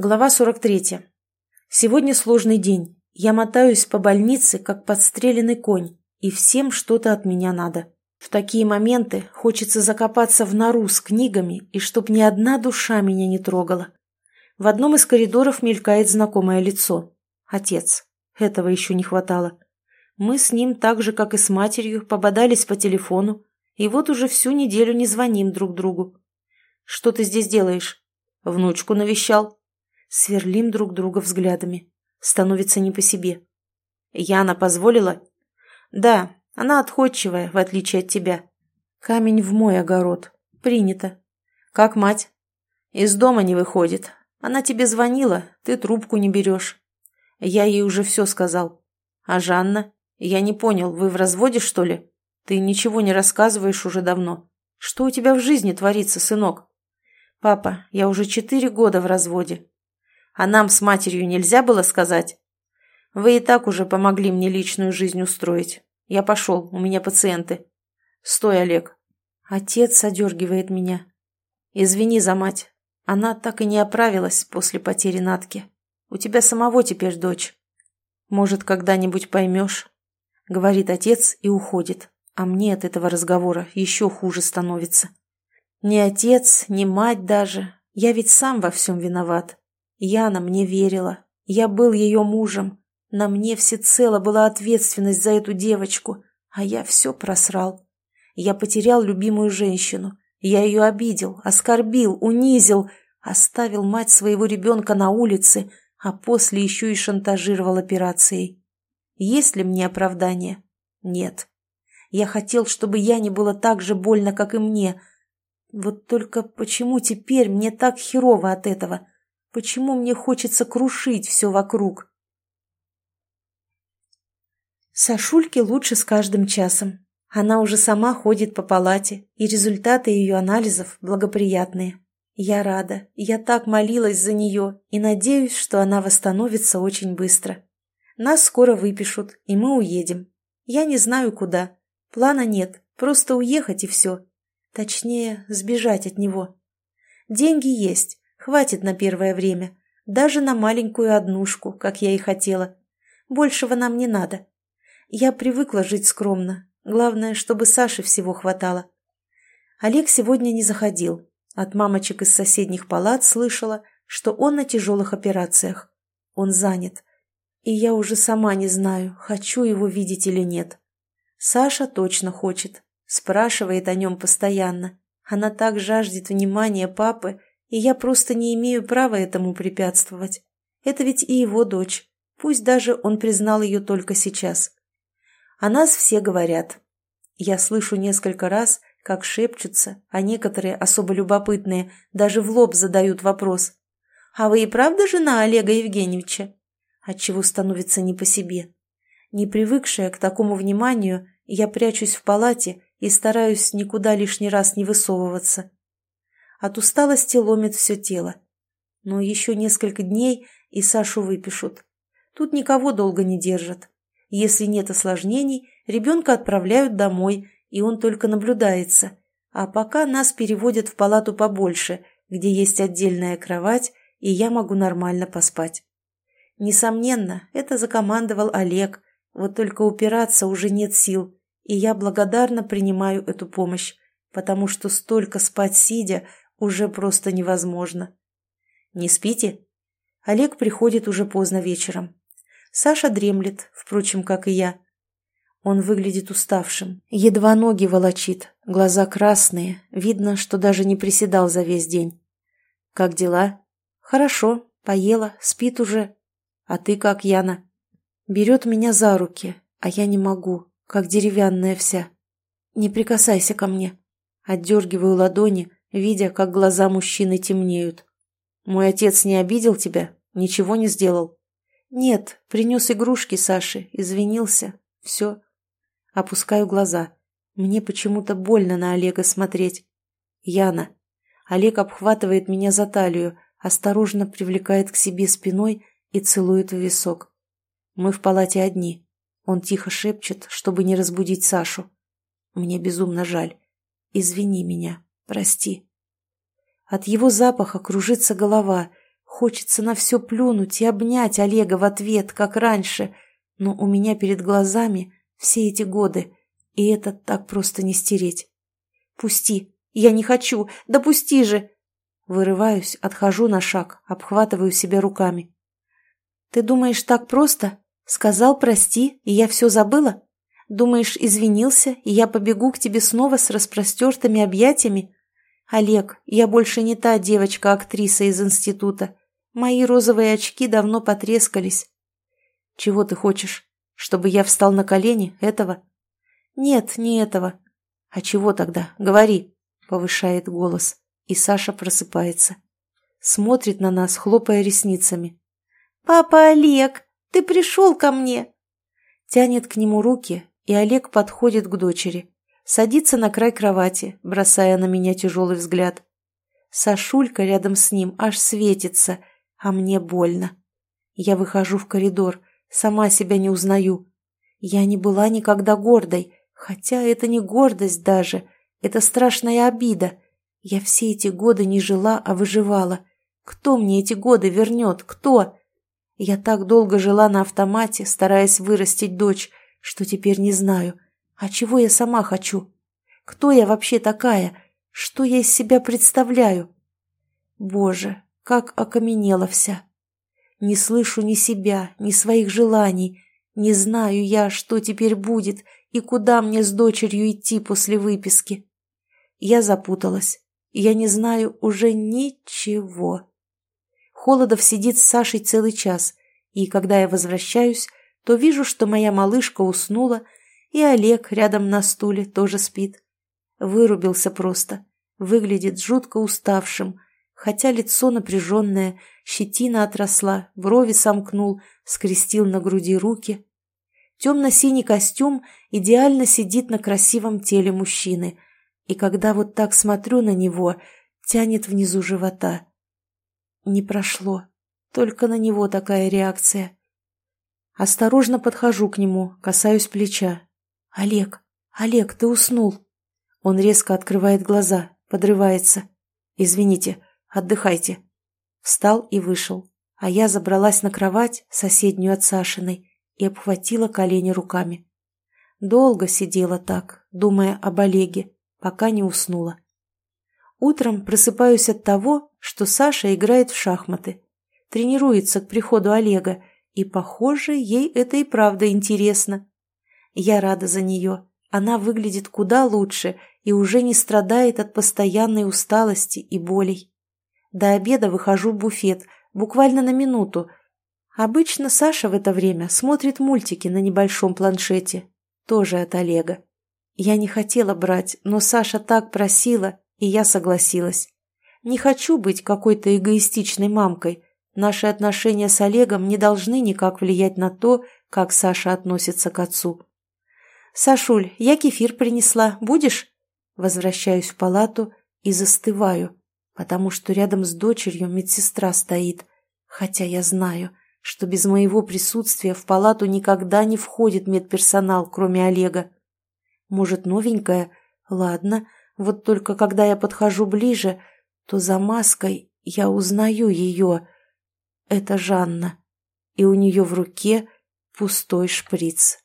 Глава 43. Сегодня сложный день. Я мотаюсь по больнице, как подстреленный конь, и всем что-то от меня надо. В такие моменты хочется закопаться в нору с книгами, и чтоб ни одна душа меня не трогала. В одном из коридоров мелькает знакомое лицо. Отец. Этого еще не хватало. Мы с ним так же, как и с матерью, пободались по телефону, и вот уже всю неделю не звоним друг другу. «Что ты здесь делаешь?» «Внучку навещал», Сверлим друг друга взглядами. Становится не по себе. Яна позволила? Да, она отходчивая, в отличие от тебя. Камень в мой огород. Принято. Как мать? Из дома не выходит. Она тебе звонила, ты трубку не берешь. Я ей уже все сказал. А Жанна? Я не понял, вы в разводе, что ли? Ты ничего не рассказываешь уже давно. Что у тебя в жизни творится, сынок? Папа, я уже четыре года в разводе. А нам с матерью нельзя было сказать? Вы и так уже помогли мне личную жизнь устроить. Я пошел, у меня пациенты. Стой, Олег. Отец одергивает меня. Извини за мать. Она так и не оправилась после потери Натки. У тебя самого теперь дочь. Может, когда-нибудь поймешь? Говорит отец и уходит. А мне от этого разговора еще хуже становится. Ни отец, ни мать даже. Я ведь сам во всем виноват. Яна мне верила. Я был ее мужем. На мне всецело была ответственность за эту девочку, а я все просрал. Я потерял любимую женщину. Я ее обидел, оскорбил, унизил, оставил мать своего ребенка на улице, а после еще и шантажировал операцией. Есть ли мне оправдание? Нет. Я хотел, чтобы я не было так же больно, как и мне. Вот только почему теперь мне так херово от этого? Почему мне хочется крушить все вокруг? Сашульке лучше с каждым часом. Она уже сама ходит по палате, и результаты ее анализов благоприятные. Я рада, я так молилась за нее и надеюсь, что она восстановится очень быстро. Нас скоро выпишут, и мы уедем. Я не знаю куда. Плана нет, просто уехать и все. Точнее, сбежать от него. Деньги есть, Хватит на первое время. Даже на маленькую однушку, как я и хотела. Большего нам не надо. Я привыкла жить скромно. Главное, чтобы Саше всего хватало. Олег сегодня не заходил. От мамочек из соседних палат слышала, что он на тяжелых операциях. Он занят. И я уже сама не знаю, хочу его видеть или нет. Саша точно хочет. Спрашивает о нем постоянно. Она так жаждет внимания папы, и я просто не имею права этому препятствовать. Это ведь и его дочь, пусть даже он признал ее только сейчас. О нас все говорят. Я слышу несколько раз, как шепчутся, а некоторые, особо любопытные, даже в лоб задают вопрос. «А вы и правда жена Олега Евгеньевича?» Отчего становится не по себе. Не привыкшая к такому вниманию, я прячусь в палате и стараюсь никуда лишний раз не высовываться. От усталости ломит все тело. Но еще несколько дней, и Сашу выпишут. Тут никого долго не держат. Если нет осложнений, ребенка отправляют домой, и он только наблюдается. А пока нас переводят в палату побольше, где есть отдельная кровать, и я могу нормально поспать. Несомненно, это закомандовал Олег, вот только упираться уже нет сил, и я благодарно принимаю эту помощь, потому что столько спать сидя уже просто невозможно. Не спите? Олег приходит уже поздно вечером. Саша дремлет, впрочем, как и я. Он выглядит уставшим, едва ноги волочит, глаза красные, видно, что даже не приседал за весь день. «Как дела?» «Хорошо, поела, спит уже. А ты как, Яна?» Берет меня за руки, а я не могу, как деревянная вся. «Не прикасайся ко мне». Отдергиваю ладони, видя, как глаза мужчины темнеют. «Мой отец не обидел тебя? Ничего не сделал?» «Нет, принес игрушки Саше, извинился. Все». Опускаю глаза. Мне почему-то больно на Олега смотреть. «Яна». Олег обхватывает меня за талию, осторожно привлекает к себе спиной и целует в висок. Мы в палате одни. Он тихо шепчет, чтобы не разбудить Сашу. Мне безумно жаль. Извини меня. Прости. От его запаха кружится голова, Хочется на все плюнуть и обнять Олега в ответ, как раньше, но у меня перед глазами все эти годы, и это так просто не стереть. «Пусти! Я не хочу! Да пусти же!» Вырываюсь, отхожу на шаг, обхватываю себя руками. «Ты думаешь, так просто? Сказал прости, и я все забыла? Думаешь, извинился, и я побегу к тебе снова с распростертыми объятиями? Олег, я больше не та девочка-актриса из института. Мои розовые очки давно потрескались. Чего ты хочешь? Чтобы я встал на колени? Этого? Нет, не этого. А чего тогда? Говори, повышает голос и Саша просыпается. Смотрит на нас, хлопая ресницами. «Папа Олег, ты пришел ко мне!» Тянет к нему руки, и Олег подходит к дочери. Садится на край кровати, бросая на меня тяжелый взгляд. Сашулька рядом с ним аж светится, а мне больно. Я выхожу в коридор, сама себя не узнаю. Я не была никогда гордой, хотя это не гордость даже, это страшная обида — я все эти годы не жила, а выживала. Кто мне эти годы вернет? Кто? Я так долго жила на автомате, стараясь вырастить дочь, что теперь не знаю. А чего я сама хочу? Кто я вообще такая? Что я из себя представляю? Боже, как окаменела вся. Не слышу ни себя, ни своих желаний. Не знаю я, что теперь будет и куда мне с дочерью идти после выписки. Я запуталась. Я не знаю уже ничего. Холодов сидит с Сашей целый час, и когда я возвращаюсь, то вижу, что моя малышка уснула, и Олег рядом на стуле тоже спит. Вырубился просто, выглядит жутко уставшим, хотя лицо напряженное, щетина отросла, брови сомкнул, скрестил на груди руки. Темно-синий костюм идеально сидит на красивом теле мужчины – и когда вот так смотрю на него, тянет внизу живота. Не прошло. Только на него такая реакция. Осторожно подхожу к нему, касаюсь плеча. «Олег! Олег, ты уснул!» Он резко открывает глаза, подрывается. «Извините, отдыхайте». Встал и вышел, а я забралась на кровать, соседнюю от Сашиной, и обхватила колени руками. Долго сидела так, думая об Олеге, пока не уснула. Утром просыпаюсь от того, что Саша играет в шахматы. Тренируется к приходу Олега, и, похоже, ей это и правда интересно. Я рада за нее. Она выглядит куда лучше и уже не страдает от постоянной усталости и болей. До обеда выхожу в буфет, буквально на минуту. Обычно Саша в это время смотрит мультики на небольшом планшете, тоже от Олега. Я не хотела брать, но Саша так просила, и я согласилась. Не хочу быть какой-то эгоистичной мамкой. Наши отношения с Олегом не должны никак влиять на то, как Саша относится к отцу. «Сашуль, я кефир принесла. Будешь?» Возвращаюсь в палату и застываю, потому что рядом с дочерью медсестра стоит, хотя я знаю, что без моего присутствия в палату никогда не входит медперсонал, кроме Олега. Может, новенькая? Ладно, вот только когда я подхожу ближе, то за маской я узнаю ее. Это Жанна, и у нее в руке пустой шприц.